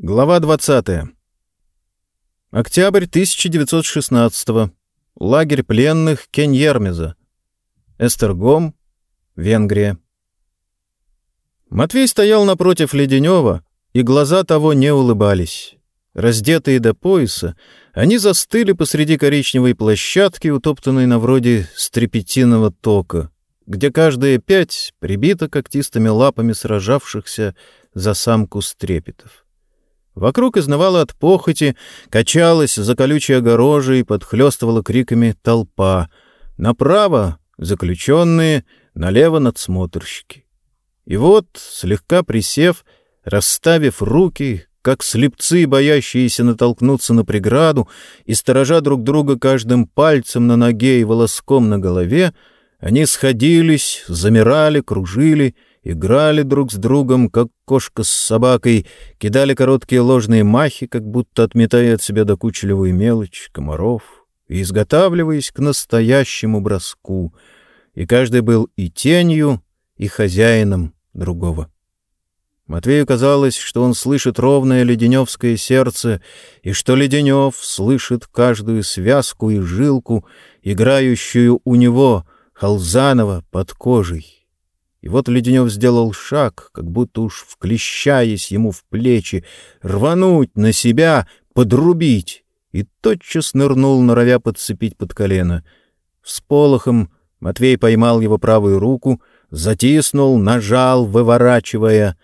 Глава 20. Октябрь 1916. Лагерь пленных Кеньермеза. Эстергом, Венгрия. Матвей стоял напротив Леденева, и глаза того не улыбались. Раздетые до пояса, они застыли посреди коричневой площадки, утоптанной на вроде стрепетиного тока, где каждая пять прибита когтистыми лапами сражавшихся за самку стрепетов. Вокруг изнывала от похоти, качалась за колючей огорожей, подхлёстывала криками толпа. Направо — заключенные, налево — надсмотрщики. И вот, слегка присев, расставив руки, как слепцы, боящиеся натолкнуться на преграду и сторожа друг друга каждым пальцем на ноге и волоском на голове, они сходились, замирали, кружили — играли друг с другом, как кошка с собакой, кидали короткие ложные махи, как будто отметая от себя докучливую мелочь, комаров, и изготавливаясь к настоящему броску, и каждый был и тенью, и хозяином другого. Матвею казалось, что он слышит ровное леденевское сердце, и что Леденев слышит каждую связку и жилку, играющую у него, Халзанова, под кожей. И вот Леденев сделал шаг, как будто уж вклещаясь ему в плечи, рвануть на себя, подрубить, и тотчас нырнул, норовя подцепить под колено. С полохом Матвей поймал его правую руку, затиснул, нажал, выворачивая.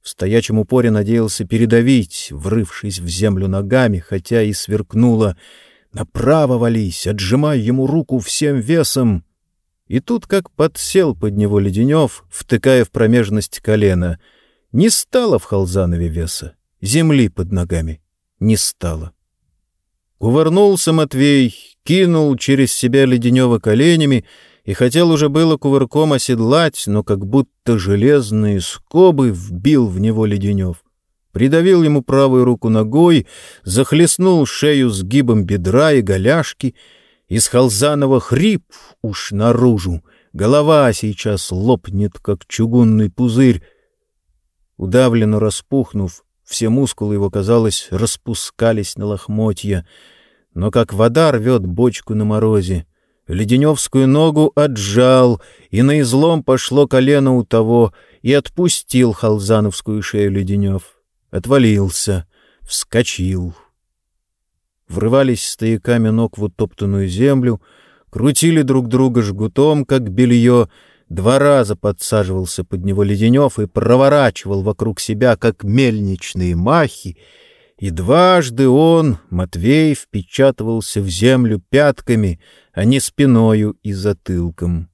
В стоячем упоре надеялся передавить, врывшись в землю ногами, хотя и сверкнуло. «Направо вались, отжимай ему руку всем весом!» И тут как подсел под него Леденев, втыкая в промежность колено. Не стало в Халзанове веса, земли под ногами не стало. Кувырнулся Матвей, кинул через себя Леденева коленями и хотел уже было кувырком оседлать, но как будто железные скобы вбил в него Леденев. Придавил ему правую руку ногой, захлестнул шею сгибом бедра и голяшки — из Халзанова хрип уж наружу, голова сейчас лопнет, как чугунный пузырь. Удавленно распухнув, все мускулы его, казалось, распускались на лохмотья. Но как вода рвет бочку на морозе, Леденевскую ногу отжал, и на излом пошло колено у того, и отпустил халзановскую шею Леденев. Отвалился, вскочил врывались стояками ног в утоптанную землю, крутили друг друга жгутом, как белье, два раза подсаживался под него Леденев и проворачивал вокруг себя, как мельничные махи, и дважды он, Матвей, впечатывался в землю пятками, а не спиною и затылком.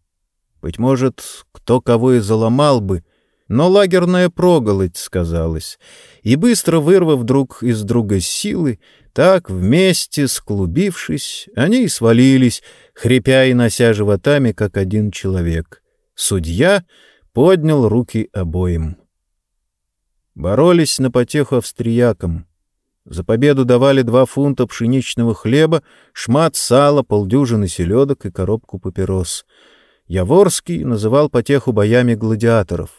Быть может, кто кого и заломал бы, но лагерная проголодь сказалась, и, быстро вырвав друг из друга силы, так, вместе, склубившись, они и свалились, хрипя и нося животами, как один человек. Судья поднял руки обоим. Боролись на потеху австриякам. За победу давали два фунта пшеничного хлеба, шмат сала, полдюжины селедок и коробку папирос. Яворский называл потеху боями гладиаторов.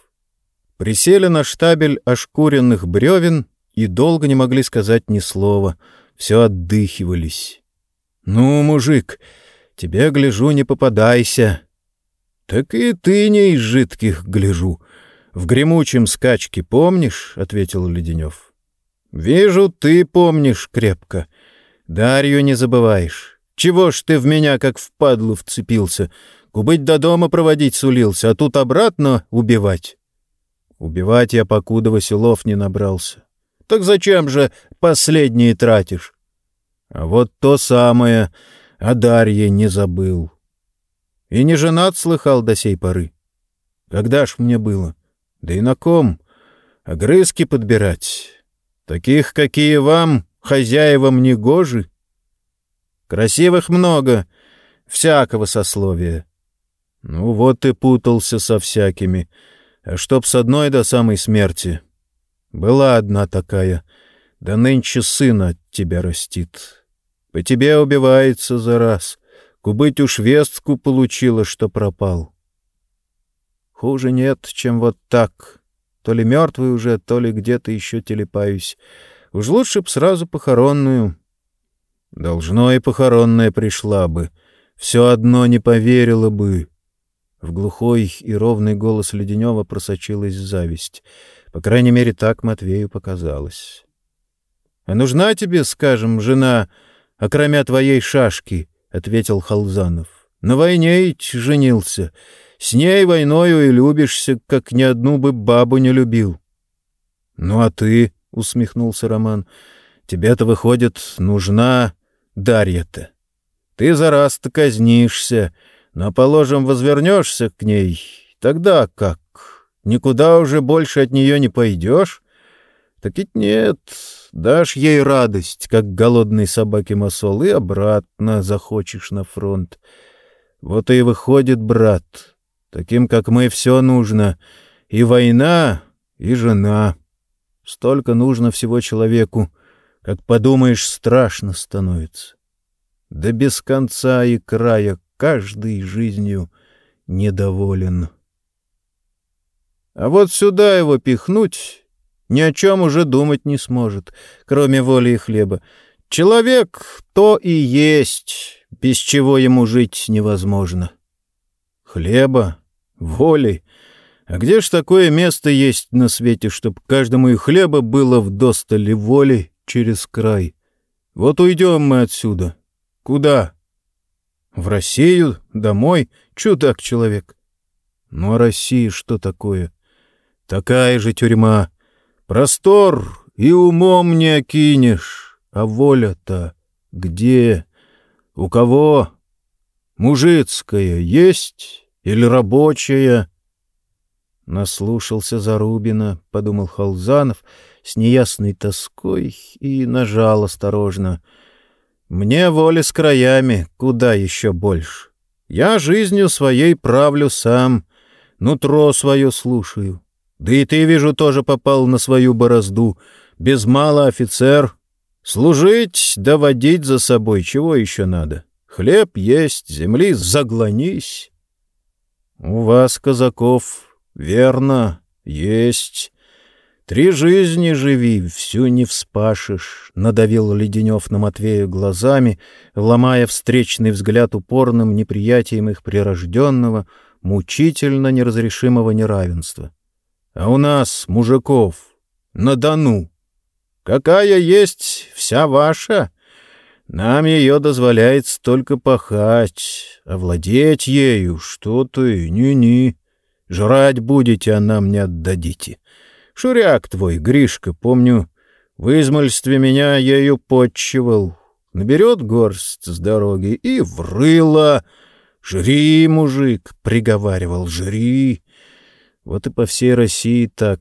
Присели на штабель ошкуренных бревен и долго не могли сказать ни слова — все отдыхивались. «Ну, мужик, тебе, гляжу, не попадайся». «Так и ты не из жидких, гляжу. В гремучем скачке помнишь?» — ответил Леденев. «Вижу, ты помнишь крепко. Дарью не забываешь. Чего ж ты в меня, как в падлу, вцепился? Кубыть до дома проводить сулился, а тут обратно убивать?» «Убивать я покуда Василов не набрался. Так зачем же последние тратишь? А вот то самое о Дарье не забыл. И не женат слыхал до сей поры. Когда ж мне было? Да и на ком? Огрызки подбирать. Таких, какие вам, хозяевам, не гожи. Красивых много, всякого сословия. Ну вот и путался со всякими. А чтоб с одной до самой смерти — была одна такая, да нынче сына от тебя растит. По тебе убивается за раз. Кубыть уж вестку получила, что пропал. Хуже нет, чем вот так. То ли мертвый уже, то ли где-то еще телепаюсь. Уж лучше б сразу похоронную. Должно и похоронная пришла бы. Все одно не поверила бы. В глухой и ровный голос Леденева просочилась зависть. По крайней мере, так Матвею показалось. — А нужна тебе, скажем, жена, окромя твоей шашки? — ответил Халзанов. — На войне ведь женился. С ней войною и любишься, как ни одну бы бабу не любил. — Ну а ты, — усмехнулся Роман, — тебе-то, выходит, нужна Дарья-то. Ты за раз-то казнишься, но, положим, возвернешься к ней, тогда как? Никуда уже больше от нее не пойдешь? Так ведь нет, дашь ей радость, как голодной собаке масол, и обратно захочешь на фронт. Вот и выходит, брат, таким, как мы, все нужно. И война, и жена. Столько нужно всего человеку, как подумаешь, страшно становится. Да без конца и края каждый жизнью недоволен. А вот сюда его пихнуть ни о чем уже думать не сможет, кроме воли и хлеба. Человек — то и есть, без чего ему жить невозможно. Хлеба, воли. А где ж такое место есть на свете, чтоб каждому и хлеба было вдосталь воли через край? Вот уйдем мы отсюда. Куда? В Россию? Домой? Чудак человек. Ну а Россия что такое? Такая же тюрьма. Простор и умом не окинешь. А воля-то где? У кого? Мужицкая есть или рабочая? Наслушался Зарубина, — подумал Халзанов с неясной тоской и нажал осторожно — мне воли с краями, куда еще больше. Я жизнью своей правлю сам, нутро свое слушаю. Да и ты, вижу, тоже попал на свою борозду. Без мало офицер. Служить, доводить за собой, чего еще надо? Хлеб есть, земли заглонись. У вас, казаков, верно, есть. Три жизни живи, всю не вспашешь, — надавил Леденев на Матвея глазами, ломая встречный взгляд упорным неприятием их прирожденного, мучительно неразрешимого неравенства. А у нас, мужиков, на Дону. Какая есть, вся ваша. Нам ее дозволяется только пахать, а владеть ею, что ты, ни-ни. Жрать будете, а нам не отдадите. Шуряк твой, Гришка, помню, в измольстве меня ею подчивал. Наберет горсть с дороги и врыло. «Жри, мужик!» — приговаривал, «жри!» Вот и по всей России так.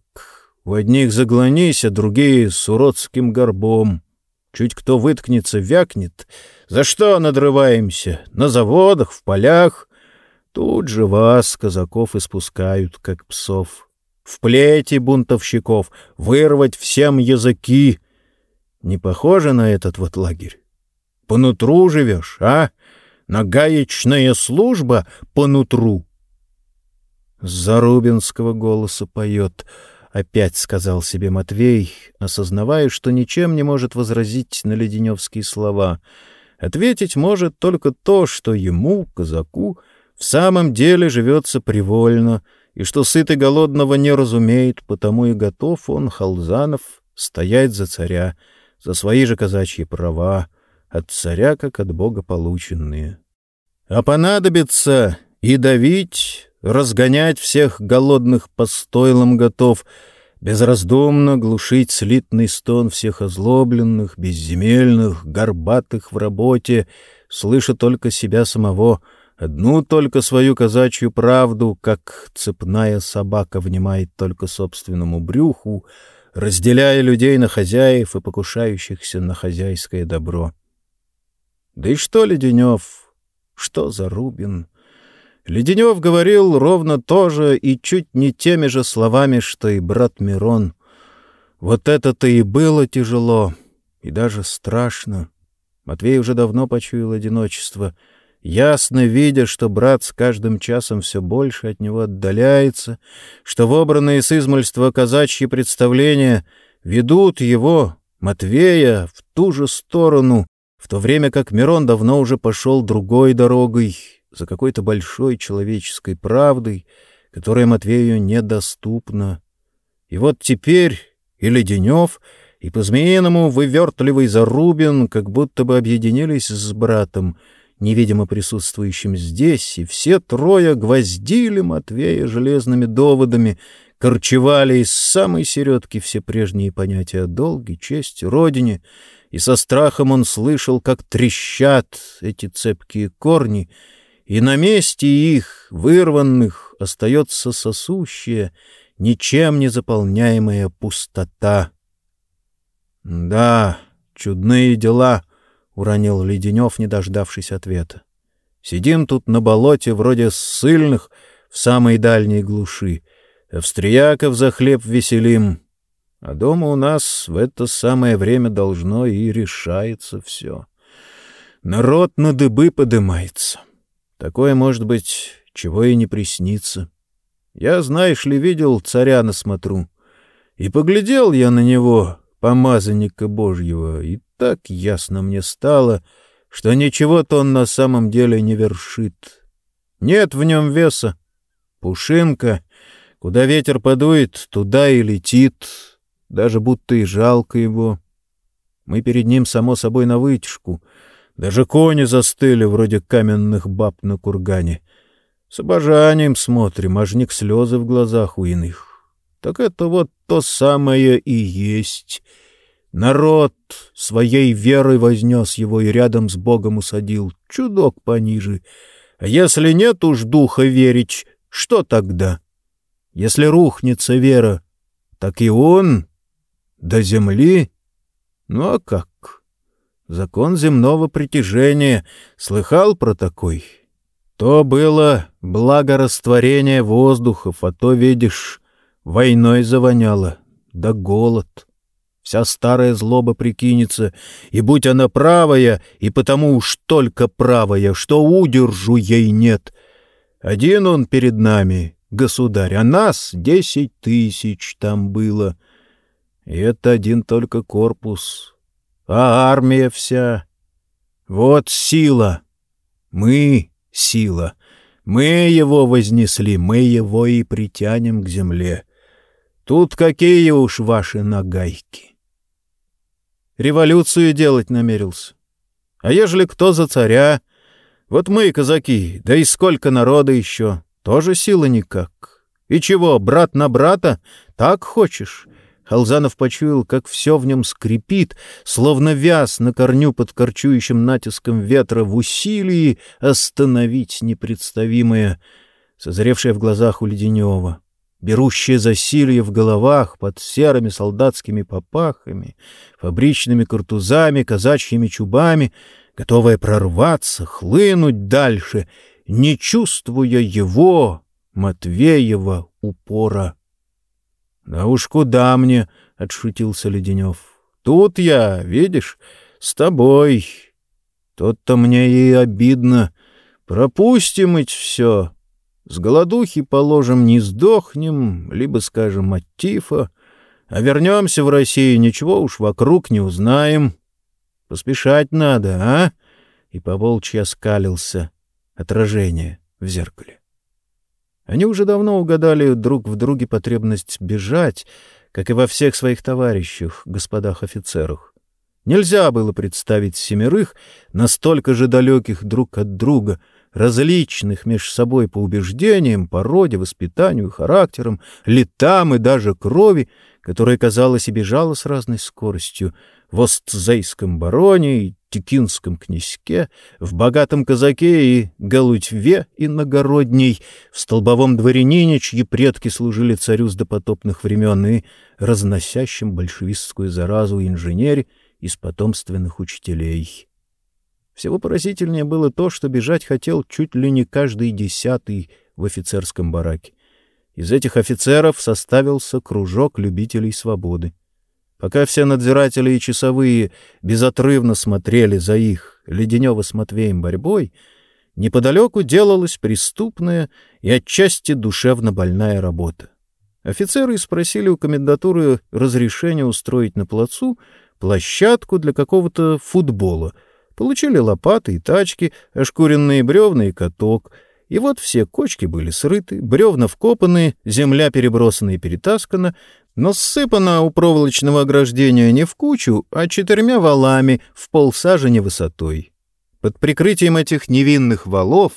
У одних заглонись, а другие с уродским горбом. Чуть кто выткнется, вякнет. За что надрываемся? На заводах, в полях. Тут же вас, казаков, испускают, как псов в плети бунтовщиков, вырвать всем языки. Не похоже на этот вот лагерь? По нутру живешь, а? Нагаечная служба по нутру. С зарубинского голоса поет, — опять сказал себе Матвей, осознавая, что ничем не может возразить на леденевские слова. Ответить может только то, что ему, казаку, в самом деле живется привольно — и что сытый голодного не разумеет, потому и готов он, Халзанов, стоять за царя, за свои же казачьи права, от царя, как от Бога полученные. А понадобится и давить, разгонять всех голодных по стойлам готов, безраздумно глушить слитный стон всех озлобленных, безземельных, горбатых в работе, слыша только себя самого — Одну только свою казачью правду, как цепная собака внимает только собственному брюху, разделяя людей на хозяев и покушающихся на хозяйское добро. Да и что Леденев, что за Рубин? Леденев говорил ровно то же и чуть не теми же словами, что и брат Мирон. Вот это-то и было тяжело, и даже страшно. Матвей уже давно почуял одиночество — ясно видя, что брат с каждым часом все больше от него отдаляется, что вобранные с измольства казачьи представления ведут его, Матвея в ту же сторону, в то время как Мирон давно уже пошел другой дорогой, за какой-то большой человеческой правдой, которая Матвею недоступна. И вот теперь и Леденев, и по-змеиному вывертливый Зарубин как будто бы объединились с братом, невидимо присутствующим здесь, и все трое гвоздили Матвея железными доводами, корчевали из самой середки все прежние понятия о долге, чести, родине, и со страхом он слышал, как трещат эти цепкие корни, и на месте их, вырванных, остается сосущая, ничем не заполняемая пустота. «Да, чудные дела», — уронил Леденев, не дождавшись ответа. «Сидим тут на болоте вроде ссыльных в самой дальней глуши, австрияков за хлеб веселим, а дома у нас в это самое время должно и решается все. Народ на дыбы подымается». Такое, может быть, чего и не приснится. Я, знаешь ли, видел царя на смотру. И поглядел я на него, помазанника Божьего, и так ясно мне стало, что ничего-то он на самом деле не вершит. Нет в нем веса. Пушинка, куда ветер подует, туда и летит, даже будто и жалко его. Мы перед ним, само собой, на вытяжку — даже кони застыли, вроде каменных баб на кургане. С обожанием смотрим, аж не слезы в глазах у иных. Так это вот то самое и есть. Народ своей верой вознес его и рядом с Богом усадил, чудок пониже. А если нет уж духа верить, что тогда? Если рухнется вера, так и он до земли. Ну а как? Закон земного притяжения. Слыхал про такой? То было благорастворение воздухов, а то, видишь, войной завоняло, да голод. Вся старая злоба прикинется, и будь она правая, и потому уж только правая, что удержу ей нет. Один он перед нами, государь, а нас десять тысяч там было. И это один только корпус, а армия вся. Вот сила. Мы — сила. Мы его вознесли, мы его и притянем к земле. Тут какие уж ваши нагайки. Революцию делать намерился. А ежели кто за царя? Вот мы, казаки, да и сколько народа еще, тоже сила никак. И чего, брат на брата? Так хочешь? Халзанов почуял, как все в нем скрипит, словно вяз на корню под корчующим натиском ветра в усилии остановить непредставимое, созревшее в глазах у Леденева, берущее засилье в головах под серыми солдатскими попахами, фабричными картузами, казачьими чубами, готовое прорваться, хлынуть дальше, не чувствуя его, Матвеева, упора. Да уж куда мне, — отшутился Леденев. — Тут я, видишь, с тобой. Тот-то мне и обидно. Пропустим ведь все. С голодухи, положим, не сдохнем, либо, скажем, от тифа. А вернемся в Россию, ничего уж вокруг не узнаем. Поспешать надо, а? И поволчья скалился. Отражение в зеркале. Они уже давно угадали друг в друге потребность бежать, как и во всех своих товарищах, господах офицерах. Нельзя было представить семерых, настолько же далеких друг от друга, различных между собой по убеждениям, породе, воспитанию, характерам, летам и даже крови, которая, казалось, и бежала с разной скоростью, в Остзейском бароне и Текинском князьке, в богатом казаке и Галутьве иногородней, в столбовом дворянине, чьи предки служили царю с допотопных времен, и разносящем большевистскую заразу инженере из потомственных учителей. Всего поразительнее было то, что бежать хотел чуть ли не каждый десятый в офицерском бараке. Из этих офицеров составился кружок любителей свободы. Пока все надзиратели и часовые безотрывно смотрели за их, Леденева с Матвеем борьбой, неподалеку делалась преступная и отчасти душевно больная работа. Офицеры спросили у комендатуры разрешения устроить на плацу площадку для какого-то футбола. Получили лопаты и тачки, ошкуренные бревна и каток. И вот все кочки были срыты, бревна вкопаны, земля перебросана и перетаскана, но ссыпана у проволочного ограждения не в кучу, а четырьмя валами в полсажени высотой. Под прикрытием этих невинных валов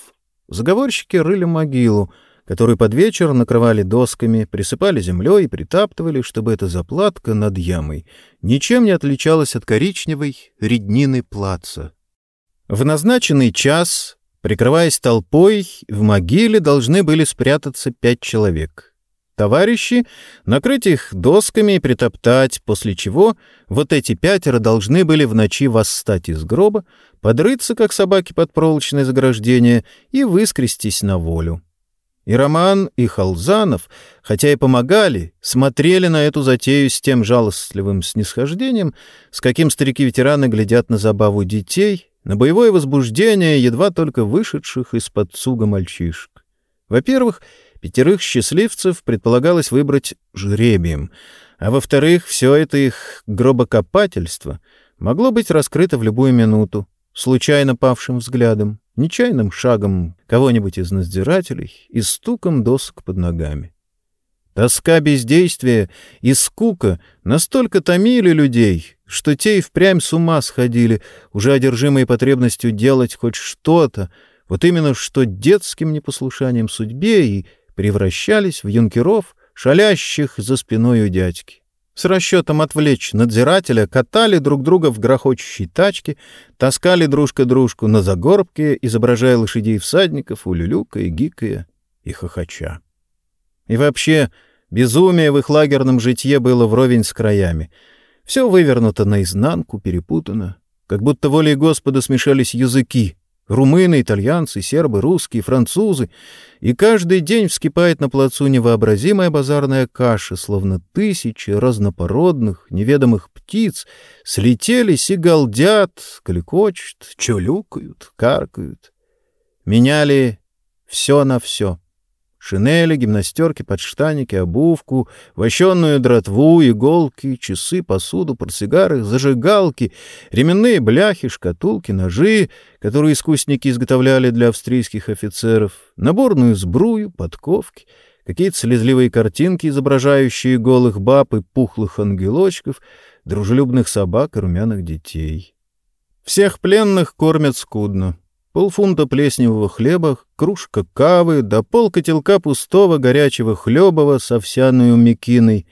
заговорщики рыли могилу, которую под вечер накрывали досками, присыпали землей и притаптывали, чтобы эта заплатка над ямой ничем не отличалась от коричневой реднины плаца. В назначенный час, прикрываясь толпой, в могиле должны были спрятаться пять человек — товарищи, накрыть их досками и притоптать, после чего вот эти пятеро должны были в ночи восстать из гроба, подрыться, как собаки под проволочное заграждение, и выскрестись на волю. И Роман, и Халзанов, хотя и помогали, смотрели на эту затею с тем жалостливым снисхождением, с каким старики-ветераны глядят на забаву детей, на боевое возбуждение едва только вышедших из-под цуга мальчишек. Во-первых, Пятерых счастливцев предполагалось выбрать жребием, а во-вторых, все это их гробокопательство могло быть раскрыто в любую минуту, случайно павшим взглядом, нечаянным шагом кого-нибудь из надзирателей и стуком досок под ногами. Тоска бездействия и скука настолько томили людей, что те и впрямь с ума сходили, уже одержимые потребностью делать хоть что-то, вот именно что детским непослушанием судьбе и превращались в юнкеров, шалящих за спиной у дядьки. С расчетом отвлечь надзирателя катали друг друга в грохочущей тачке, таскали дружка дружку на загорбке, изображая лошадей всадников, улюлюкая, гикая и хохоча. И вообще, безумие в их лагерном житье было вровень с краями. Все вывернуто наизнанку, перепутано, как будто волей Господа смешались языки, Румыны, итальянцы, сербы, русские, французы. И каждый день вскипает на плацу невообразимая базарная каша, словно тысячи разнопородных, неведомых птиц слетелись и галдят, кликочут, чулюкают, каркают. Меняли все на все. Шинели, гимнастерки, подштаники, обувку, вощенную дротву, иголки, часы, посуду, портсигары, зажигалки, ременные бляхи, шкатулки, ножи, которые искусники изготовляли для австрийских офицеров, наборную сбрую, подковки, какие-то слезливые картинки, изображающие голых баб и пухлых ангелочков, дружелюбных собак и румяных детей. Всех пленных кормят скудно полфунта плесневого хлеба, кружка кавы да полкотелка пустого горячего хлебова с овсяной мекиной.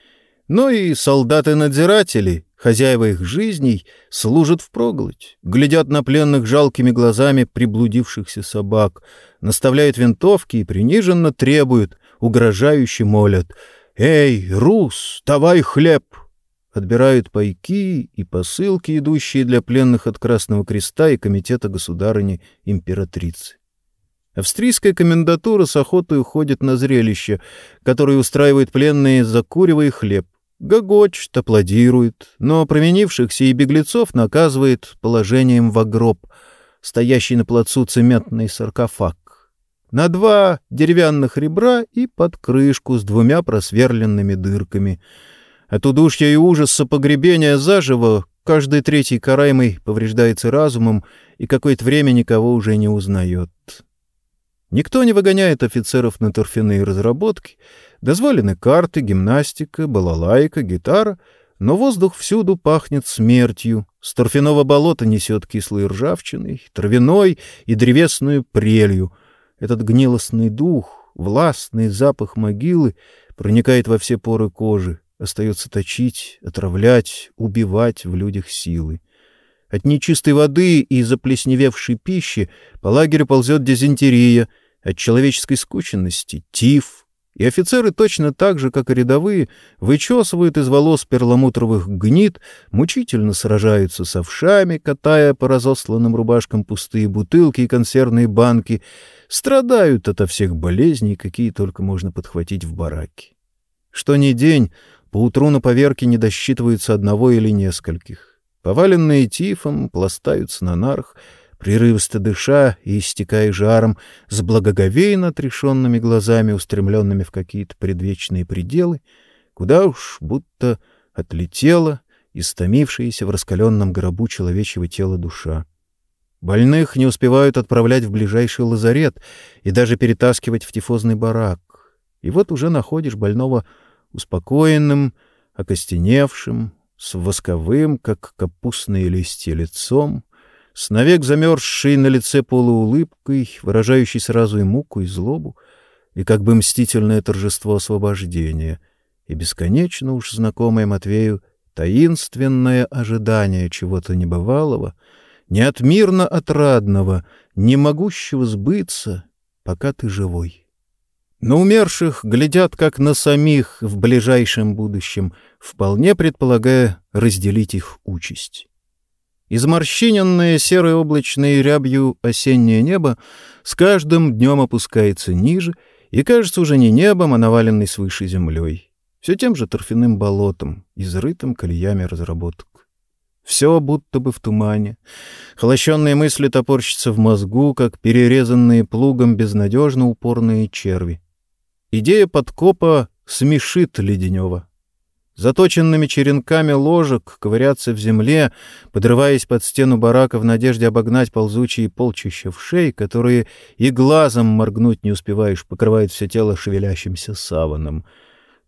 Но и солдаты-надзиратели, хозяева их жизней, служат впроголодь, глядят на пленных жалкими глазами приблудившихся собак, наставляют винтовки и приниженно требуют, угрожающе молят «Эй, рус, давай хлеб!» Отбирают пайки и посылки, идущие для пленных от Красного Креста и Комитета Государыни-Императрицы. Австрийская комендатура с охотой уходит на зрелище, которое устраивает пленные, закуривая хлеб. Гогочет, аплодирует, но променившихся и беглецов наказывает положением в гроб, стоящий на плацу цементный саркофаг. На два деревянных ребра и под крышку с двумя просверленными дырками — от удушья и ужаса погребения заживо каждый третий караемый повреждается разумом и какое-то время никого уже не узнает. Никто не выгоняет офицеров на торфяные разработки. Дозволены карты, гимнастика, балалайка, гитара, но воздух всюду пахнет смертью. С торфяного болота несет кислой ржавчиной, травяной и древесную прелью. Этот гнилостный дух, властный запах могилы проникает во все поры кожи, остается точить, отравлять, убивать в людях силы. От нечистой воды и заплесневевшей пищи по лагерю ползет дизентерия, от человеческой скученности — тиф, и офицеры точно так же, как и рядовые, вычесывают из волос перламутровых гнит, мучительно сражаются с овшами, катая по разосланным рубашкам пустые бутылки и консервные банки, страдают ото всех болезней, какие только можно подхватить в бараке. Что ни день, Поутру на поверке не досчитываются одного или нескольких. Поваленные тифом пластаются на нарах, прерывисто дыша и истекая жаром, с благоговейно отрешенными глазами, устремленными в какие-то предвечные пределы, куда уж будто отлетела истомившаяся в раскаленном гробу человечьего тела душа. Больных не успевают отправлять в ближайший лазарет и даже перетаскивать в тифозный барак. И вот уже находишь больного успокоенным, окостеневшим, с восковым, как капустные листья, лицом, с навек замерзшей на лице полуулыбкой, выражающей сразу и муку, и злобу, и как бы мстительное торжество освобождения, и бесконечно уж знакомое Матвею таинственное ожидание чего-то небывалого, неотмирно отрадного, не могущего сбыться, пока ты живой. На умерших глядят как на самих в ближайшем будущем, вполне предполагая разделить их участь. Изморщиненное серой облачной рябью осеннее небо с каждым днем опускается ниже и кажется уже не небом, а наваленной свыше землей, все тем же торфяным болотом, изрытым колеями разработок. Все будто бы в тумане. Холощенные мысли топорщатся в мозгу, как перерезанные плугом безнадежно упорные черви. Идея подкопа смешит Леденева. Заточенными черенками ложек ковыряться в земле, подрываясь под стену барака в надежде обогнать ползучие полчища вшей, которые и глазом моргнуть не успеваешь, покрывает все тело шевелящимся саваном.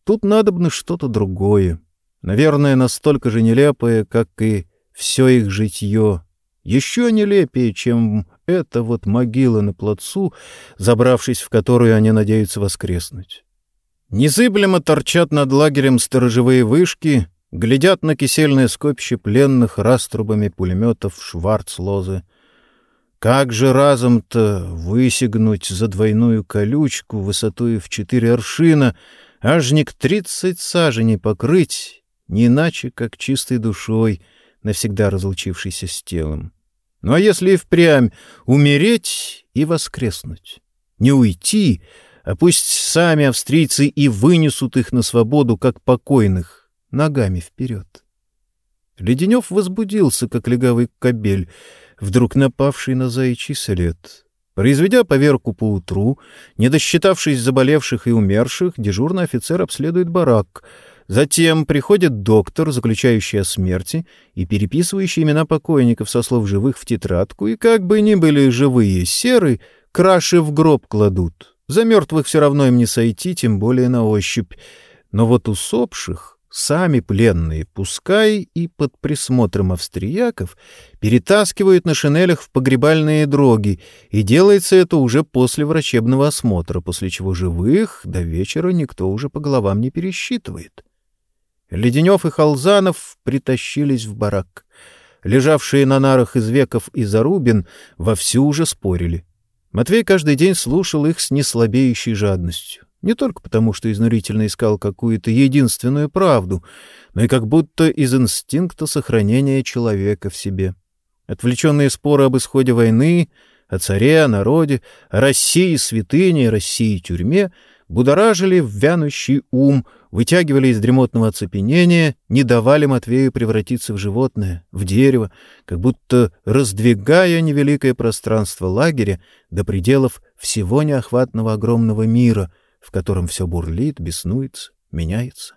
Тут надобно что-то другое, наверное, настолько же нелепое, как и все их житье, еще нелепее, чем эта вот могила на плацу, забравшись в которую они надеются воскреснуть. Незыблемо торчат над лагерем сторожевые вышки, глядят на кисельное скопище пленных раструбами пулеметов Шварцлозы. Как же разом-то высигнуть за двойную колючку высотой в четыре аршина, ажник тридцать саженей покрыть, не иначе, как чистой душой, навсегда разлучившейся с телом. Ну а если и впрямь умереть и воскреснуть? Не уйти, а пусть сами австрийцы и вынесут их на свободу, как покойных, ногами вперед. Леденев возбудился, как легавый кобель, вдруг напавший на заячий след. Произведя поверку поутру, не досчитавшись заболевших и умерших, дежурный офицер обследует барак — Затем приходит доктор, заключающий о смерти и переписывающий имена покойников со слов живых в тетрадку, и как бы ни были живые серы, краши в гроб кладут. За мертвых все равно им не сойти, тем более на ощупь. Но вот усопших сами пленные, пускай и под присмотром австрияков, перетаскивают на шинелях в погребальные дроги, и делается это уже после врачебного осмотра, после чего живых до вечера никто уже по головам не пересчитывает. Леденев и Халзанов притащились в барак. Лежавшие на нарах из веков и Зарубин вовсю уже спорили. Матвей каждый день слушал их с неслабеющей жадностью. Не только потому, что изнурительно искал какую-то единственную правду, но и как будто из инстинкта сохранения человека в себе. Отвлеченные споры об исходе войны, о царе, о народе, о России святыне, России тюрьме будоражили вянущий ум — вытягивали из дремотного оцепенения, не давали Матвею превратиться в животное, в дерево, как будто раздвигая невеликое пространство лагеря до пределов всего неохватного огромного мира, в котором все бурлит, беснуется, меняется.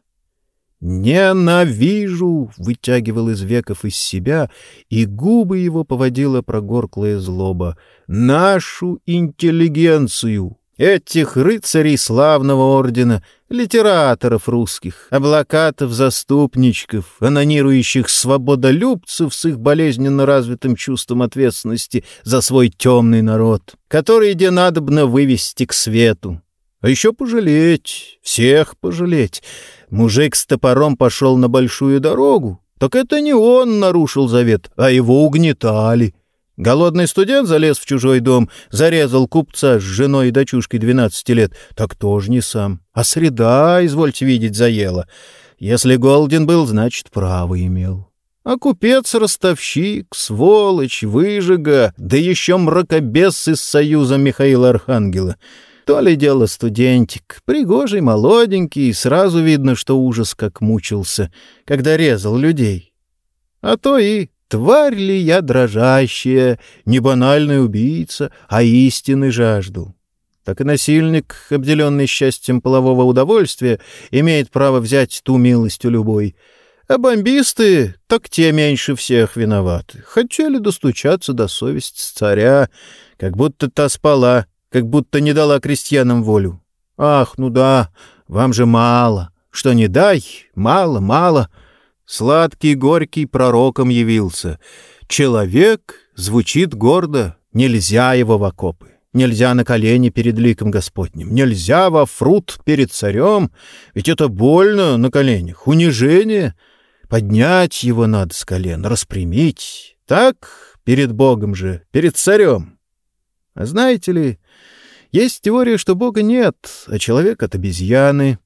«Ненавижу!» — вытягивал из веков из себя, и губы его поводила прогорклая злоба. «Нашу интеллигенцию! Этих рыцарей славного ордена, литераторов русских, облакатов-заступничков, анонирующих свободолюбцев с их болезненно развитым чувством ответственности за свой темный народ, который где надобно вывести к свету. А еще пожалеть, всех пожалеть. Мужик с топором пошел на большую дорогу, так это не он нарушил завет, а его угнетали. Голодный студент залез в чужой дом, зарезал купца с женой и дочушкой двенадцати лет. Так тоже не сам. А среда, извольте видеть, заела. Если голоден был, значит, право имел. А купец-ростовщик, сволочь, выжига, да еще мракобес из союза Михаила Архангела. То ли дело студентик, пригожий, молоденький, сразу видно, что ужас как мучился, когда резал людей. А то и тварь ли я дрожащая, не банальный убийца, а истины жажду. Так и насильник, обделенный счастьем полового удовольствия, имеет право взять ту милость у любой. А бомбисты, так те меньше всех виноваты. Хотели достучаться до совести царя, как будто та спала, как будто не дала крестьянам волю. Ах, ну да, вам же мало. Что не дай, мало, мало. Сладкий, горький пророком явился. Человек звучит гордо, нельзя его в окопы. Нельзя на колени перед ликом Господним, нельзя во фрут перед царем, ведь это больно на коленях, унижение. Поднять его надо с колен, распрямить. Так, перед Богом же, перед царем. А знаете ли, есть теория, что Бога нет, а человек от обезьяны.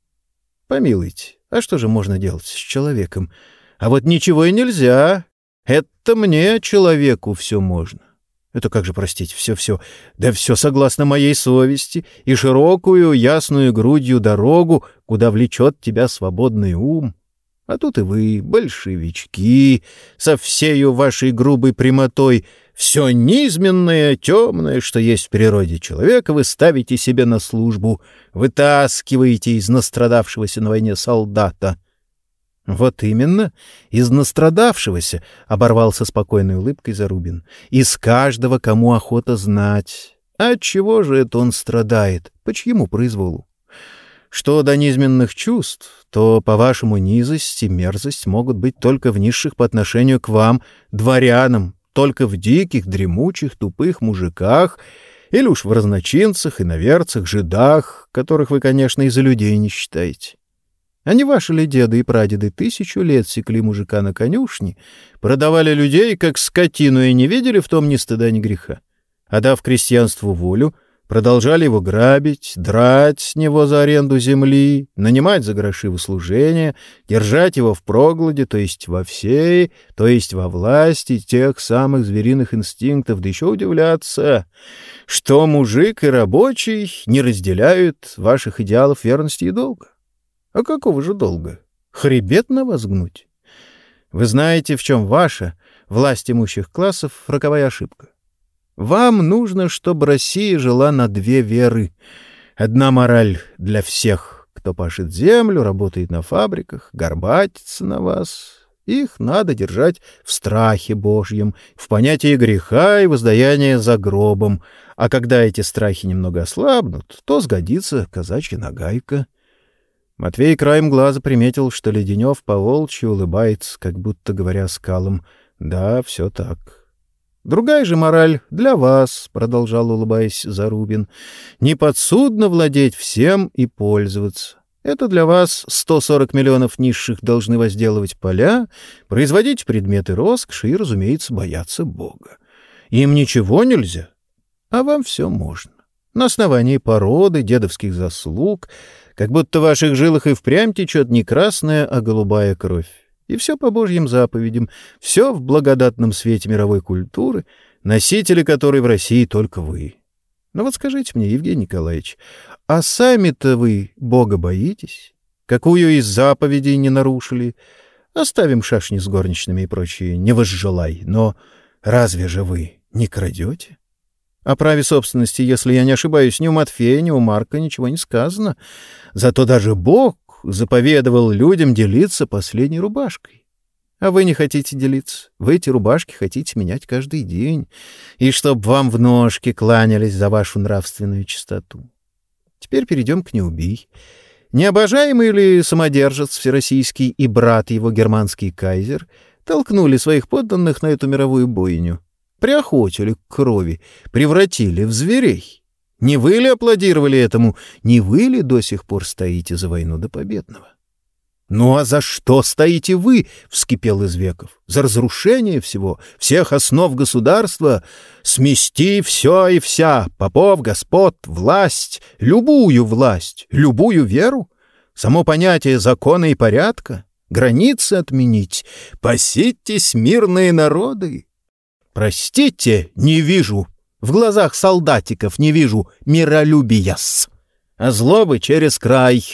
Помилуйте, а что же можно делать с человеком? А вот ничего и нельзя. Это мне, человеку, все можно. Это как же простить, все-все. Да все согласно моей совести и широкую, ясную грудью дорогу, куда влечет тебя свободный ум. А тут и вы, большевички, со всею вашей грубой прямотой, все низменное, темное, что есть в природе человека, вы ставите себе на службу, вытаскиваете из настрадавшегося на войне солдата — «Вот именно, из настрадавшегося», — оборвался спокойной улыбкой Зарубин. «Из каждого, кому охота знать. От чего же это он страдает? По чьему произволу? Что до низменных чувств, то, по-вашему, низость и мерзость могут быть только в низших по отношению к вам, дворянам, только в диких, дремучих, тупых мужиках или уж в разночинцах, иноверцах, жидах, которых вы, конечно, и за людей не считаете. Не ваши ли деды и прадеды тысячу лет секли мужика на конюшне, продавали людей как скотину и не видели в том ни стыда, ни греха? А дав крестьянству волю, продолжали его грабить, драть с него за аренду земли, нанимать за гроши в услужение, держать его в проглоде, то есть во всей, то есть во власти тех самых звериных инстинктов, да еще удивляться, что мужик и рабочий не разделяют ваших идеалов верности и долга. А какого же долга? Хребет на вас гнуть? Вы знаете, в чем ваша, власть имущих классов, роковая ошибка. Вам нужно, чтобы Россия жила на две веры. Одна мораль для всех, кто пашет землю, работает на фабриках, горбатится на вас. Их надо держать в страхе Божьем, в понятии греха и воздаяния за гробом. А когда эти страхи немного ослабнут, то сгодится казачья нагайка. Матвей краем глаза приметил, что Леденев по улыбается, как будто говоря скалам. «Да, все так». «Другая же мораль для вас», — продолжал, улыбаясь Зарубин. «Не подсудно владеть всем и пользоваться. Это для вас 140 миллионов низших должны возделывать поля, производить предметы роскоши и, разумеется, бояться Бога. Им ничего нельзя, а вам все можно. На основании породы, дедовских заслуг — как будто в ваших жилах и впрямь течет не красная, а голубая кровь. И все по Божьим заповедям, все в благодатном свете мировой культуры, носители которой в России только вы. Но вот скажите мне, Евгений Николаевич, а сами-то вы Бога боитесь? Какую из заповедей не нарушили? Оставим шашни с горничными и прочие, не возжелай, но разве же вы не крадете? О праве собственности, если я не ошибаюсь, ни у Матфея, ни у Марка ничего не сказано. Зато даже Бог заповедовал людям делиться последней рубашкой. А вы не хотите делиться. Вы эти рубашки хотите менять каждый день. И чтоб вам в ножки кланялись за вашу нравственную чистоту. Теперь перейдем к неубий. Необожаемый ли самодержец всероссийский и брат его германский кайзер толкнули своих подданных на эту мировую бойню? приохотили к крови, превратили в зверей. Не вы ли аплодировали этому? Не вы ли до сих пор стоите за войну до победного? «Ну а за что стоите вы?» — вскипел Извеков. «За разрушение всего, всех основ государства? Смести все и вся, попов, господ, власть, любую власть, любую веру? Само понятие закона и порядка? Границы отменить? Паситесь, мирные народы? Простите, не вижу. В глазах солдатиков не вижу миролюбия-с. А злобы через край.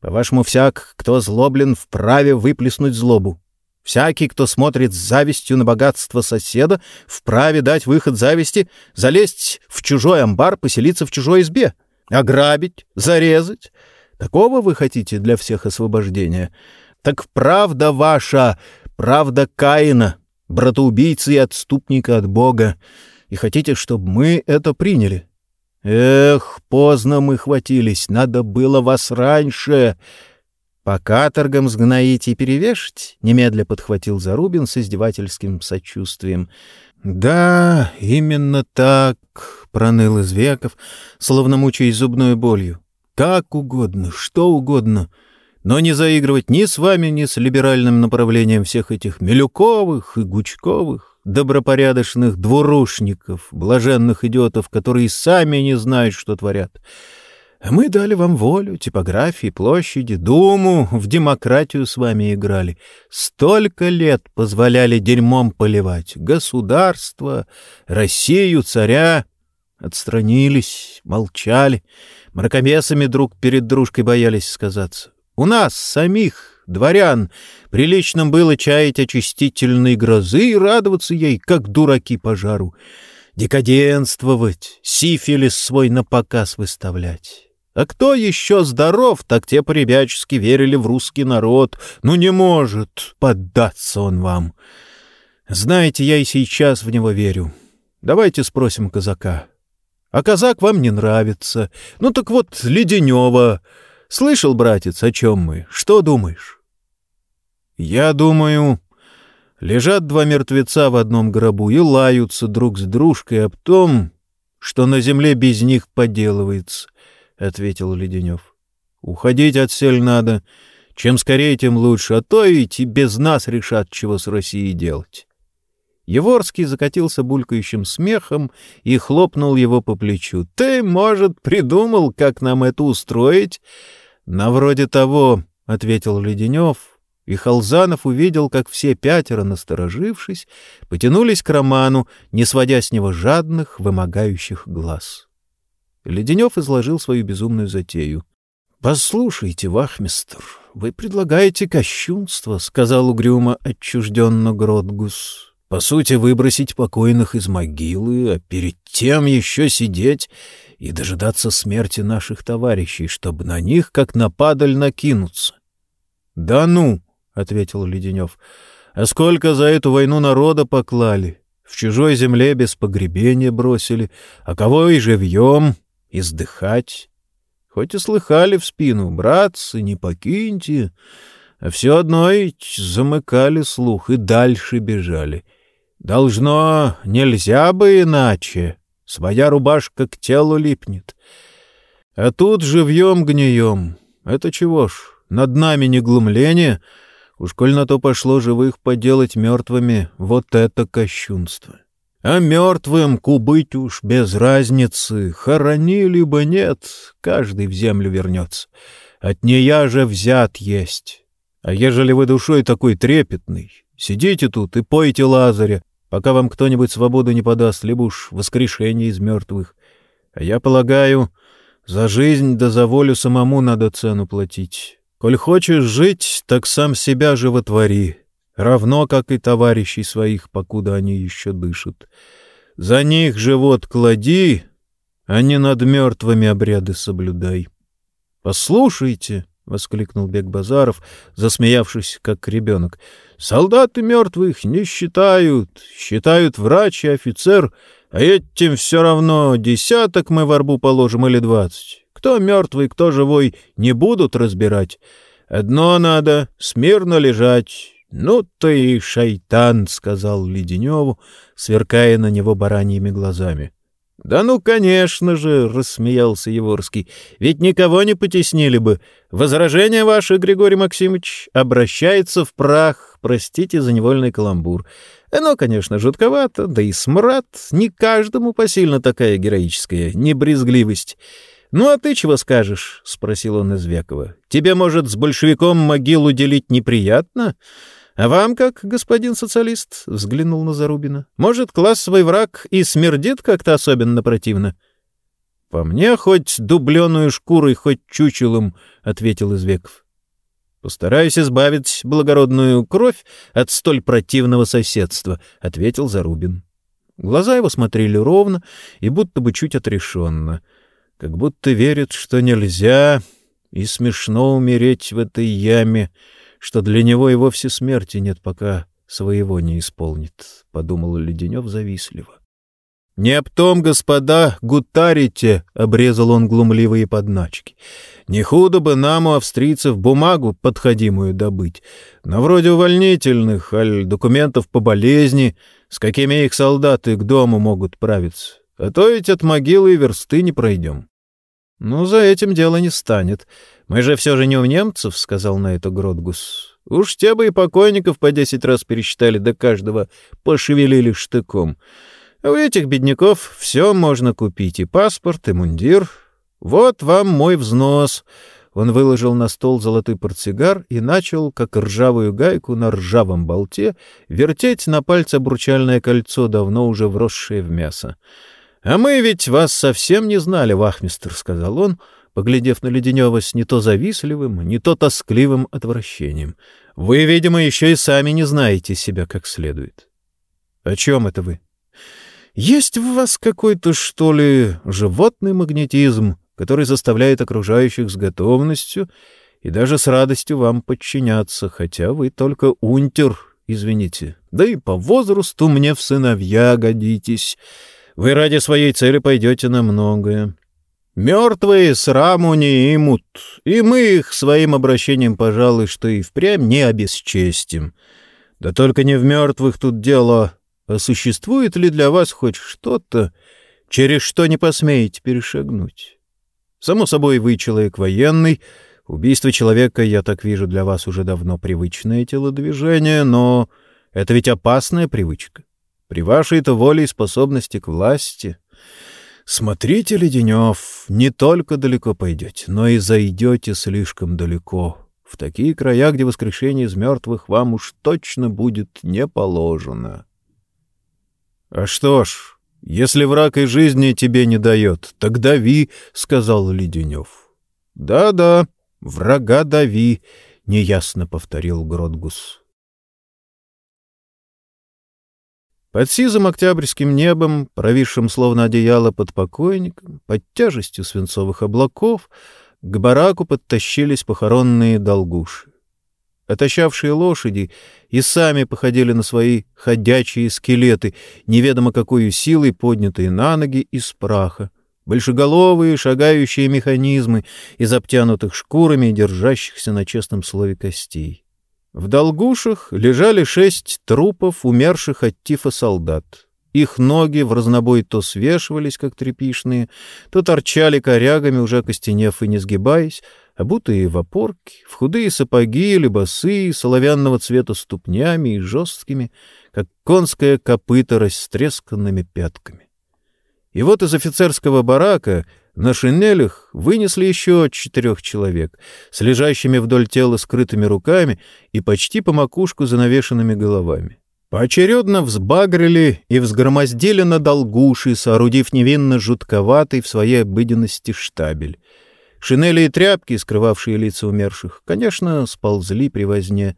По-вашему, всяк, кто злоблен, вправе выплеснуть злобу. Всякий, кто смотрит с завистью на богатство соседа, вправе дать выход зависти, залезть в чужой амбар, поселиться в чужой избе, ограбить, зарезать. Такого вы хотите для всех освобождения? Так правда ваша, правда Каина, братоубийцы и отступника от Бога. И хотите, чтобы мы это приняли? Эх, поздно мы хватились, надо было вас раньше. «По каторгам сгноить и перевешать?» — немедля подхватил Зарубин с издевательским сочувствием. «Да, именно так», — проныл Извеков, словно мучаясь зубной болью. «Как угодно, что угодно, но не заигрывать ни с вами, ни с либеральным направлением всех этих Милюковых и Гучковых, добропорядочных двурушников, блаженных идиотов, которые сами не знают, что творят». Мы дали вам волю, типографии, площади, думу, в демократию с вами играли. Столько лет позволяли дерьмом поливать. Государство, Россию, царя. Отстранились, молчали. Мракобесами друг перед дружкой боялись сказаться. У нас, самих, дворян, приличным было чаять очистительной грозы и радоваться ей, как дураки пожару. Декаденствовать, сифилис свой на показ выставлять. А кто еще здоров, так те поребячески верили в русский народ. Ну не может поддаться он вам. Знаете, я и сейчас в него верю. Давайте спросим казака. А казак вам не нравится. Ну так вот, Леденева. Слышал, братец, о чем мы? Что думаешь? Я думаю, лежат два мертвеца в одном гробу и лаются друг с дружкой об том, что на земле без них поделывается. — ответил Леденев. — Уходить отсель надо. Чем скорее, тем лучше, а то ведь и без нас решат, чего с Россией делать. Еворский закатился булькающим смехом и хлопнул его по плечу. — Ты, может, придумал, как нам это устроить? — На вроде того, — ответил Леденев, и Халзанов увидел, как все пятеро, насторожившись, потянулись к Роману, не сводя с него жадных, вымогающих глаз. Леденев изложил свою безумную затею. — Послушайте, вахмистр, вы предлагаете кощунство, — сказал угрюмо отчужденно Гродгус. — По сути, выбросить покойных из могилы, а перед тем еще сидеть и дожидаться смерти наших товарищей, чтобы на них, как на падаль, накинуться. — Да ну! — ответил Леденев. — А сколько за эту войну народа поклали? В чужой земле без погребения бросили, а кого и живьем, издыхать. Хоть и слыхали в спину, братцы, не покиньте, а все одно ведь замыкали слух и дальше бежали. Должно, нельзя бы иначе. Своя рубашка к телу липнет. А тут живьем гнием. Это чего ж, над нами не глумление, уж коль на то пошло живых поделать мертвыми, вот это кощунство. А мертвым кубыть уж без разницы, хоронили бы нет, каждый в землю вернется. От нея же взят есть. А ежели вы душой такой трепетный, сидите тут и пойте Лазаря, пока вам кто-нибудь свободу не подаст, либо уж воскрешение из мертвых. А я полагаю, за жизнь да за волю самому надо цену платить. Коль хочешь жить, так сам себя животвори равно как и товарищей своих, покуда они еще дышат. За них живот клади, а не над мертвыми обряды соблюдай. — Послушайте, — воскликнул Бекбазаров, засмеявшись, как ребенок, — солдаты мертвых не считают, считают врач и офицер, а этим все равно десяток мы в арбу положим или двадцать. Кто мертвый, кто живой, не будут разбирать. Одно надо — смирно лежать, «Ну ты и шайтан», — сказал Леденеву, сверкая на него бараньими глазами. «Да ну, конечно же», — рассмеялся Еворский, — «ведь никого не потеснили бы. Возражение ваше, Григорий Максимович, обращается в прах, простите за невольный каламбур. Оно, конечно, жутковато, да и смрад, не каждому посильно такая героическая небрезгливость». «Ну а ты чего скажешь?» — спросил он из Векова. «Тебе, может, с большевиком могилу делить неприятно?» А вам как, господин социалист? — взглянул на Зарубина. — Может, классовый враг и смердит как-то особенно противно? — По мне хоть дубленую шкурой, хоть чучелом, — ответил Извеков. Постараюсь избавить благородную кровь от столь противного соседства, — ответил Зарубин. Глаза его смотрели ровно и будто бы чуть отрешенно, как будто верит, что нельзя, и смешно умереть в этой яме, что для него и вовсе смерти нет, пока своего не исполнит, — подумал Леденев завистливо. — Не об том, господа, гутарите, — обрезал он глумливые подначки. — Не худо бы нам у австрийцев бумагу подходимую добыть, но вроде увольнительных, аль документов по болезни, с какими их солдаты к дому могут правиться. А то ведь от могилы и версты не пройдем. — Ну, за этим дело не станет. Мы же все же не у немцев, — сказал на это Гродгус. Уж те бы и покойников по десять раз пересчитали, до каждого пошевелили штыком. — у этих бедняков все можно купить, и паспорт, и мундир. Вот вам мой взнос». Он выложил на стол золотой портсигар и начал, как ржавую гайку на ржавом болте, вертеть на пальце обручальное кольцо, давно уже вросшее в мясо. «А мы ведь вас совсем не знали, вахмистр», — сказал он, поглядев на Леденева с не то завистливым, не то тоскливым отвращением. «Вы, видимо, еще и сами не знаете себя как следует». «О чем это вы?» Есть в вас какой-то, что ли, животный магнетизм, который заставляет окружающих с готовностью и даже с радостью вам подчиняться, хотя вы только унтер, извините. Да и по возрасту мне в сыновья годитесь. Вы ради своей цели пойдете на многое. Мертвые сраму не имут, и мы их своим обращением, пожалуй, что и впрямь не обесчестим. Да только не в мертвых тут дело, а существует ли для вас хоть что-то, через что не посмеете перешагнуть? Само собой, вы человек военный, убийство человека, я так вижу, для вас уже давно привычное телодвижение, но это ведь опасная привычка. При вашей-то воле и способности к власти... Смотрите, Леденев, не только далеко пойдете, но и зайдете слишком далеко. В такие края, где воскрешение из мертвых вам уж точно будет не положено. «А что ж, если враг и жизни тебе не дает, так дави», — сказал Леденев. «Да-да, врага дави», — неясно повторил Гродгус. Под сизым октябрьским небом, провисшим словно одеяло под покойником, под тяжестью свинцовых облаков, к бараку подтащились похоронные долгуши. Отощавшие лошади и сами походили на свои ходячие скелеты, неведомо какой силой поднятые на ноги из праха. Большеголовые шагающие механизмы из обтянутых шкурами и держащихся на честном слове костей. В долгушах лежали шесть трупов умерших от тифа солдат. Их ноги в разнобой то свешивались, как тряпишные, то торчали корягами, уже окостенев и не сгибаясь, обутые в опорки, в худые сапоги или босые, соловянного цвета ступнями и жесткими, как конское копыто растресканными пятками. И вот из офицерского барака на шинелях вынесли еще четырех человек с лежащими вдоль тела скрытыми руками и почти по макушку занавешенными головами. Поочередно взбагрили и взгромоздили на долгуши, соорудив невинно жутковатый в своей обыденности штабель — Шинели и тряпки, скрывавшие лица умерших, конечно, сползли при возне.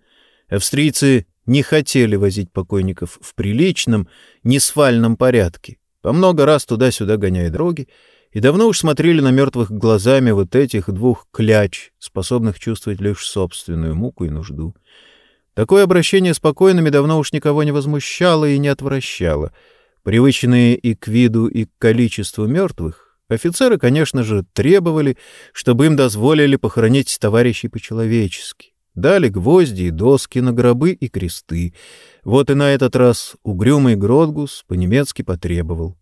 Австрийцы не хотели возить покойников в приличном, несфальном порядке, по много раз туда-сюда гоняя дороги, и давно уж смотрели на мертвых глазами вот этих двух кляч, способных чувствовать лишь собственную муку и нужду. Такое обращение с покойными давно уж никого не возмущало и не отвращало. Привычные и к виду, и к количеству мертвых, Офицеры, конечно же, требовали, чтобы им дозволили похоронить товарищей по-человечески. Дали гвозди и доски на гробы и кресты. Вот и на этот раз угрюмый Гродгус по-немецки потребовал.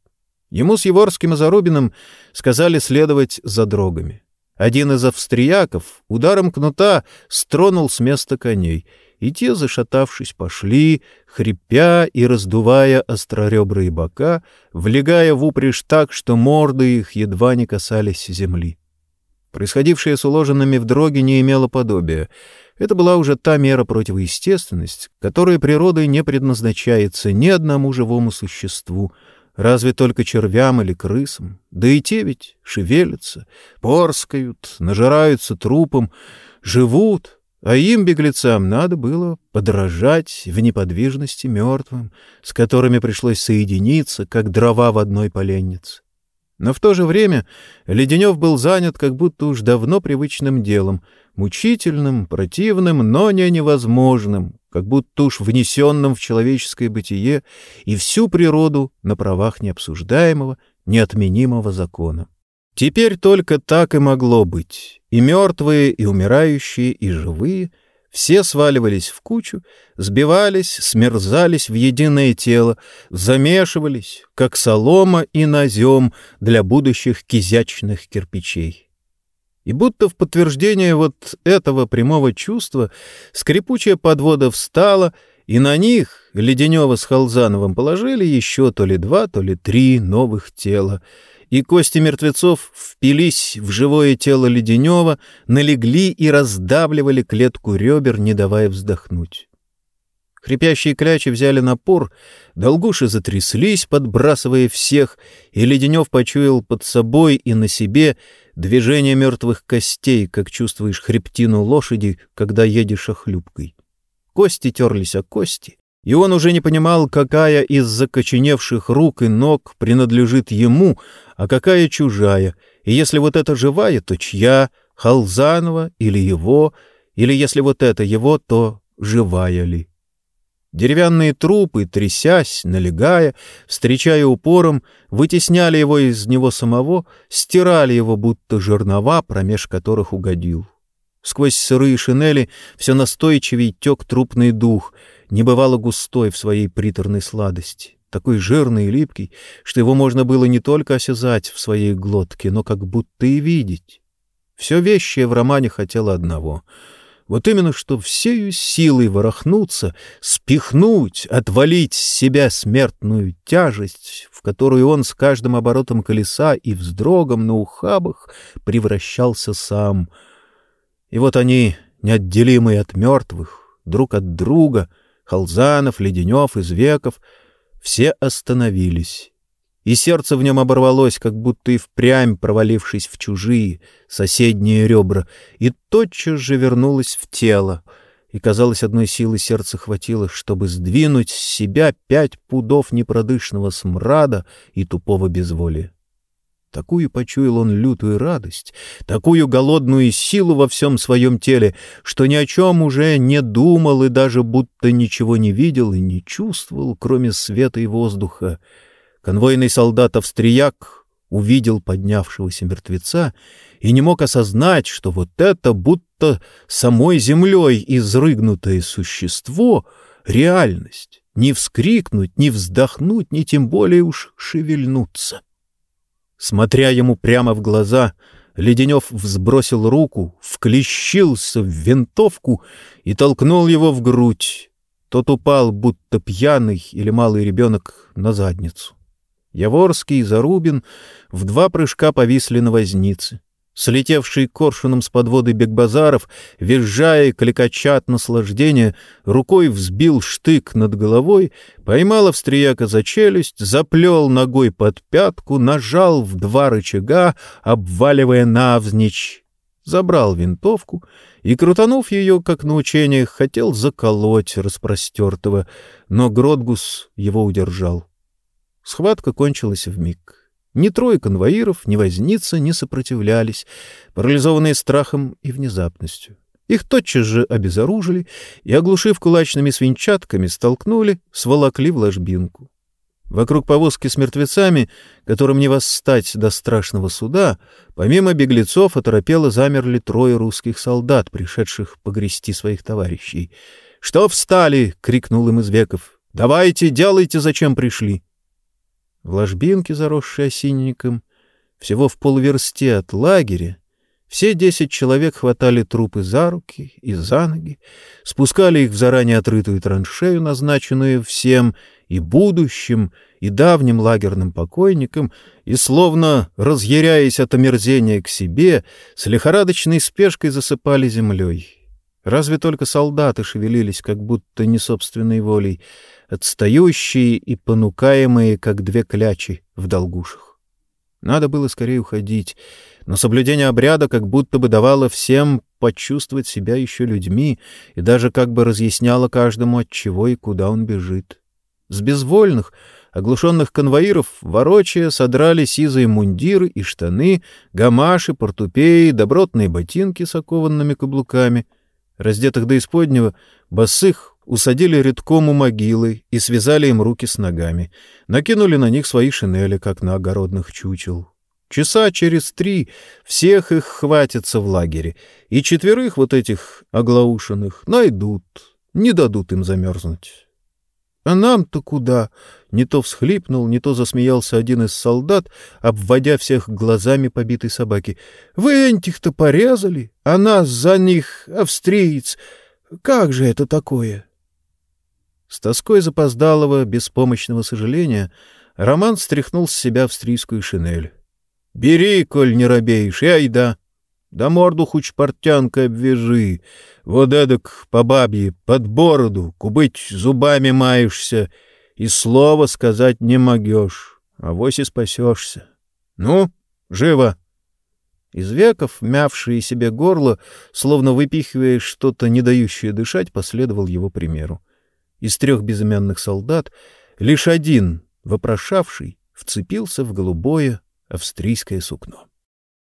Ему с Еворским и Зарубиным сказали следовать за дрогами. Один из австрияков ударом кнута стронул с места коней — и те, зашатавшись, пошли, хрипя и раздувая остроребрые бока, влегая в упряжь так, что морды их едва не касались земли. Происходившее с уложенными в дроге не имело подобия. Это была уже та мера противоестественности, которая природой не предназначается ни одному живому существу, разве только червям или крысам. Да и те ведь шевелятся, порскают, нажираются трупом, живут — а им, беглецам, надо было подражать в неподвижности мертвым, с которыми пришлось соединиться, как дрова в одной поленнице. Но в то же время Леденев был занят как будто уж давно привычным делом, мучительным, противным, но не невозможным, как будто уж внесенным в человеческое бытие и всю природу на правах необсуждаемого, неотменимого закона. Теперь только так и могло быть. И мертвые, и умирающие, и живые — все сваливались в кучу, сбивались, смерзались в единое тело, замешивались, как солома и назем для будущих кизячных кирпичей. И будто в подтверждение вот этого прямого чувства скрипучая подвода встала, и на них Леденева с Халзановым положили еще то ли два, то ли три новых тела — и кости мертвецов впились в живое тело Леденева, налегли и раздавливали клетку ребер, не давая вздохнуть. Хрипящие клячи взяли напор, долгуши затряслись, подбрасывая всех, и Леденев почуял под собой и на себе движение мертвых костей, как чувствуешь хребтину лошади, когда едешь охлюбкой. Кости терлись о кости, и он уже не понимал, какая из закоченевших рук и ног принадлежит ему, а какая чужая, и если вот эта живая, то чья, Халзанова или его, или если вот это его, то живая ли. Деревянные трупы, трясясь, налегая, встречая упором, вытесняли его из него самого, стирали его, будто жернова, промеж которых угодил. Сквозь сырые шинели все настойчивей тек трупный дух — небывало густой в своей приторной сладости, такой жирный и липкий, что его можно было не только осязать в своей глотке, но как будто и видеть. Все вещее в романе хотело одного — вот именно что всею силой ворохнуться, спихнуть, отвалить с себя смертную тяжесть, в которую он с каждым оборотом колеса и вздрогом на ухабах превращался сам. И вот они, неотделимые от мертвых, друг от друга — Халзанов, Леденев, Извеков — все остановились. И сердце в нем оборвалось, как будто и впрямь провалившись в чужие, соседние ребра, и тотчас же вернулось в тело, и, казалось, одной силы сердца хватило, чтобы сдвинуть с себя пять пудов непродышного смрада и тупого безволия. Такую почуял он лютую радость, такую голодную силу во всем своем теле, что ни о чем уже не думал и даже будто ничего не видел и не чувствовал, кроме света и воздуха. Конвойный солдат-австрияк увидел поднявшегося мертвеца и не мог осознать, что вот это будто самой землей изрыгнутое существо — реальность. Не вскрикнуть, не вздохнуть, ни тем более уж шевельнуться. Смотря ему прямо в глаза, Леденев взбросил руку, вклещился в винтовку и толкнул его в грудь. Тот упал, будто пьяный или малый ребенок, на задницу. Яворский и Зарубин в два прыжка повисли на вознице. Слетевший коршуном с подводы Бекбазаров, визжая и кликача от наслаждения, рукой взбил штык над головой, поймал австрияка за челюсть, заплел ногой под пятку, нажал в два рычага, обваливая навзничь, забрал винтовку и, крутанув ее, как на учениях, хотел заколоть распростертого, но Гродгус его удержал. Схватка кончилась вмиг. Ни трое конвоиров, ни возница не сопротивлялись, парализованные страхом и внезапностью. Их тотчас же обезоружили и, оглушив кулачными свинчатками, столкнули, сволокли в ложбинку. Вокруг повозки с мертвецами, которым не восстать до страшного суда, помимо беглецов оторопело замерли трое русских солдат, пришедших погрести своих товарищей. «Что встали?» — крикнул им Извеков. «Давайте, делайте, зачем пришли!» В ложбинке, заросшей осинником, всего в полуверсте от лагеря, все десять человек хватали трупы за руки и за ноги, спускали их в заранее отрытую траншею, назначенную всем и будущим, и давним лагерным покойникам, и, словно разъяряясь от омерзения к себе, с лихорадочной спешкой засыпали землей. Разве только солдаты шевелились, как будто не собственной волей, отстающие и понукаемые, как две клячи в долгушах. Надо было скорее уходить, но соблюдение обряда как будто бы давало всем почувствовать себя еще людьми и даже как бы разъясняло каждому, от чего и куда он бежит. С безвольных, оглушенных конвоиров, ворочая, содрали сизые мундиры и штаны, гамаши, портупеи, добротные ботинки с окованными каблуками. Раздетых до исподнего, босых усадили редком у могилы и связали им руки с ногами. Накинули на них свои шинели, как на огородных чучел. Часа через три всех их хватится в лагере, и четверых вот этих оглаушенных найдут, не дадут им замерзнуть. А нам-то куда? Не то всхлипнул, не то засмеялся один из солдат, обводя всех глазами побитой собаки. Вы этих-то порезали, а нас за них австриец. Как же это такое? С тоской запоздалого, беспомощного сожаления Роман стряхнул с себя австрийскую шинель. — Бери, коль не робеешь, и айда. Да морду хоть портянкой обвяжи. Вот эдак по бабье, под бороду, кубыть зубами маешься, и слова сказать не могешь, а вось и спасешься. Ну, живо! Из веков, мявшие себе горло, словно выпихивая что-то, не дающее дышать, последовал его примеру. Из трех безымянных солдат лишь один, вопрошавший, вцепился в голубое австрийское сукно.